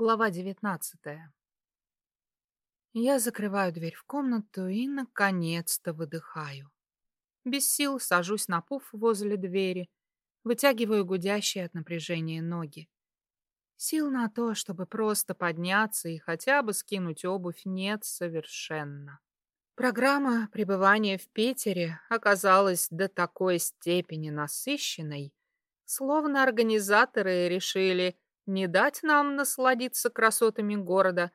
Глава девятнадцатая. Я закрываю дверь в комнату и, наконец-то, выдыхаю. Без сил сажусь на пуф возле двери, вытягиваю гудящие от напряжения ноги. Сил на то, чтобы просто подняться и хотя бы скинуть обувь, нет совершенно. Программа пребывания в Питере оказалась до такой степени насыщенной, словно организаторы решили – не дать нам насладиться красотами города,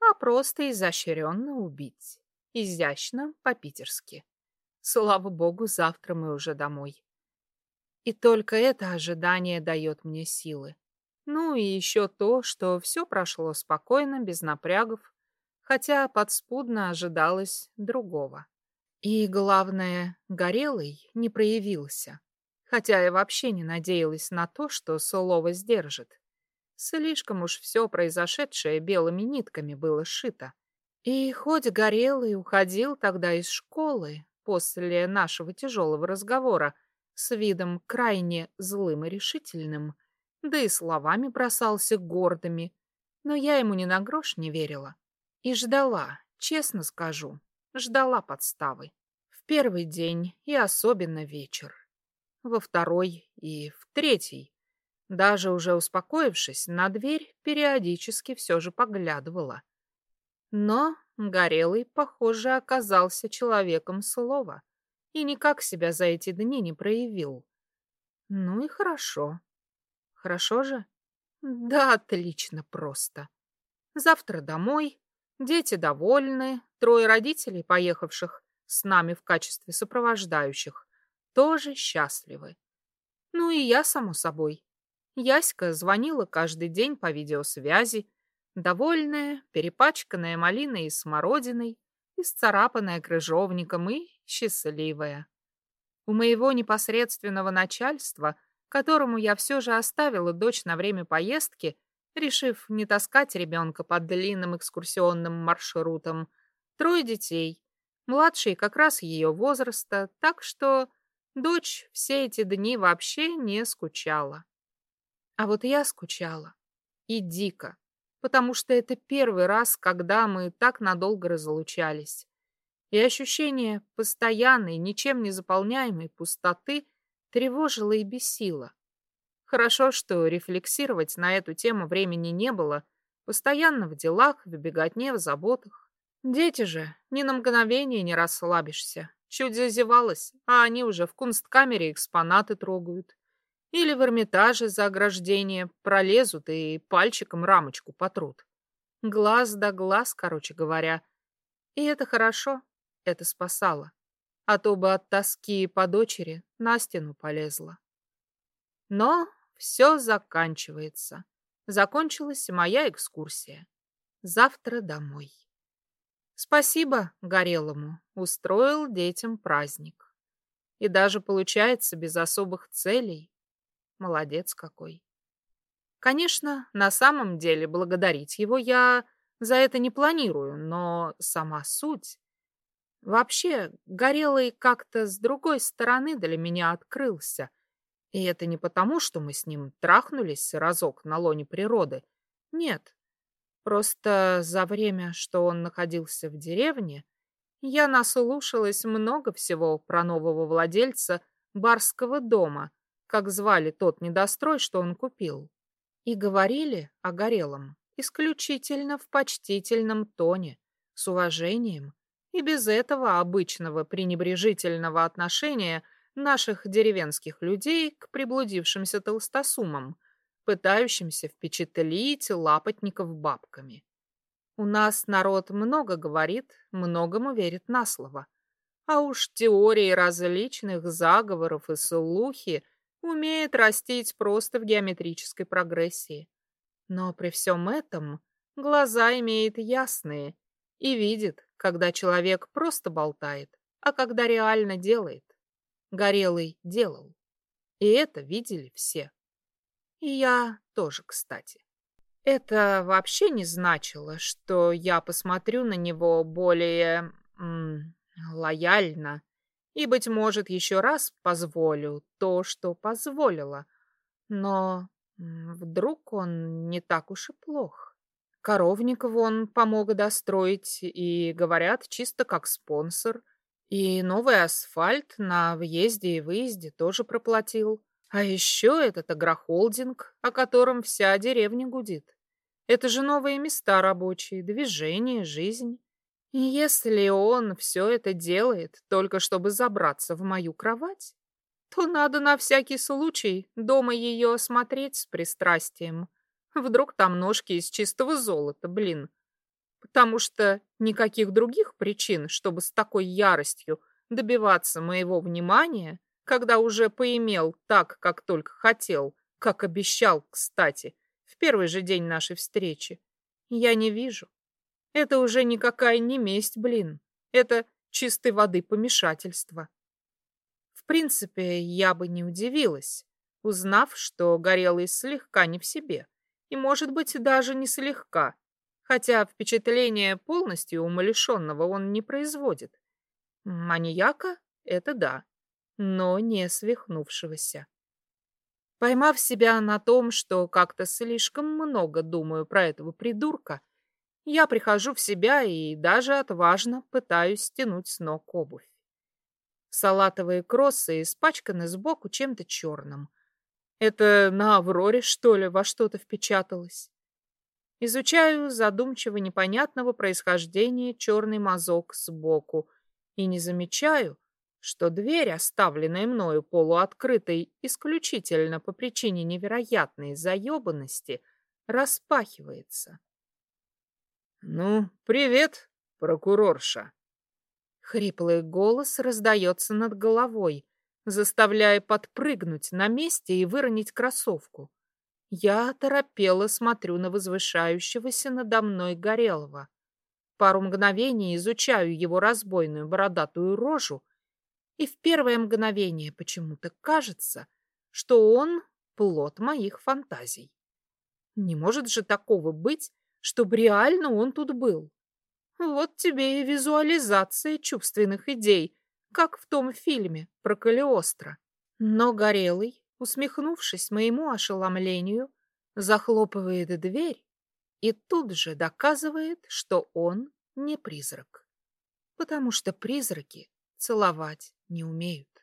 а просто изощренно убить. Изящно, по-питерски. Слава богу, завтра мы уже домой. И только это ожидание дает мне силы. Ну и еще то, что все прошло спокойно, без напрягов, хотя подспудно ожидалось другого. И, главное, Горелый не проявился, хотя я вообще не надеялась на то, что слово сдержит. Слишком уж все произошедшее белыми нитками было сшито. И хоть горел и уходил тогда из школы после нашего тяжелого разговора с видом крайне злым и решительным, да и словами бросался гордыми, но я ему ни на грош не верила. И ждала, честно скажу, ждала подставы. В первый день и особенно вечер. Во второй и в третий. Даже уже успокоившись, на дверь периодически все же поглядывала. Но Горелый, похоже, оказался человеком слова и никак себя за эти дни не проявил. Ну и хорошо. Хорошо же? Да, отлично просто. Завтра домой, дети довольны, трое родителей, поехавших с нами в качестве сопровождающих, тоже счастливы. Ну и я, само собой. Яська звонила каждый день по видеосвязи, довольная, перепачканная малиной и смородиной, исцарапанная крыжовником и счастливая. У моего непосредственного начальства, которому я все же оставила дочь на время поездки, решив не таскать ребенка под длинным экскурсионным маршрутом, трое детей, младший как раз ее возраста, так что дочь все эти дни вообще не скучала. А вот я скучала. И дико. Потому что это первый раз, когда мы так надолго разлучались. И ощущение постоянной, ничем не заполняемой пустоты тревожило и бесило. Хорошо, что рефлексировать на эту тему времени не было. Постоянно в делах, в беготне, в заботах. Дети же, ни на мгновение не расслабишься. Чуть зазевалась, а они уже в кунсткамере экспонаты трогают. Или в Эрмитаже за ограждение пролезут и пальчиком рамочку потрут. Глаз да глаз, короче говоря. И это хорошо, это спасало. А то бы от тоски по дочери на стену полезла. Но все заканчивается. Закончилась моя экскурсия. Завтра домой. Спасибо Горелому, устроил детям праздник. И даже получается без особых целей. Молодец какой. Конечно, на самом деле благодарить его я за это не планирую, но сама суть... Вообще, Горелый как-то с другой стороны для меня открылся. И это не потому, что мы с ним трахнулись разок на лоне природы. Нет. Просто за время, что он находился в деревне, я наслушалась много всего про нового владельца барского дома — как звали тот недострой, что он купил, и говорили о Горелом исключительно в почтительном тоне, с уважением и без этого обычного пренебрежительного отношения наших деревенских людей к приблудившимся толстосумам, пытающимся впечатлить лапотников бабками. У нас народ много говорит, многому верит на слово. А уж теории различных заговоров и слухи умеет растить просто в геометрической прогрессии. Но при всем этом глаза имеет ясные и видит, когда человек просто болтает, а когда реально делает. Горелый делал. И это видели все. И я тоже, кстати. Это вообще не значило, что я посмотрю на него более м, лояльно и, быть может, еще раз позволю то, что позволила. Но вдруг он не так уж и плох. Коровник вон помог достроить, и, говорят, чисто как спонсор. И новый асфальт на въезде и выезде тоже проплатил. А еще этот агрохолдинг, о котором вся деревня гудит. Это же новые места рабочие, движение, жизнь. Если он все это делает только чтобы забраться в мою кровать, то надо на всякий случай дома ее осмотреть с пристрастием. Вдруг там ножки из чистого золота, блин. Потому что никаких других причин, чтобы с такой яростью добиваться моего внимания, когда уже поимел так, как только хотел, как обещал, кстати, в первый же день нашей встречи, я не вижу. Это уже никакая не месть, блин. Это чистой воды помешательство. В принципе, я бы не удивилась, узнав, что Горелый слегка не в себе. И, может быть, даже не слегка, хотя впечатление полностью умалишенного он не производит. Маньяка — это да, но не свихнувшегося. Поймав себя на том, что как-то слишком много думаю про этого придурка, я прихожу в себя и даже отважно пытаюсь стянуть с ног обувь. Салатовые кроссы испачканы сбоку чем-то черным. Это на Авроре, что ли, во что-то впечаталось? Изучаю задумчиво непонятного происхождения черный мазок сбоку и не замечаю, что дверь, оставленная мною полуоткрытой исключительно по причине невероятной заебанности, распахивается. «Ну, привет, прокурорша!» Хриплый голос раздается над головой, заставляя подпрыгнуть на месте и выронить кроссовку. Я торопело смотрю на возвышающегося надо мной Горелого. Пару мгновений изучаю его разбойную бородатую рожу, и в первое мгновение почему-то кажется, что он плод моих фантазий. Не может же такого быть, чтобы реально он тут был. Вот тебе и визуализация чувственных идей, как в том фильме про Калиостро. Но Горелый, усмехнувшись моему ошеломлению, захлопывает дверь и тут же доказывает, что он не призрак. Потому что призраки целовать не умеют.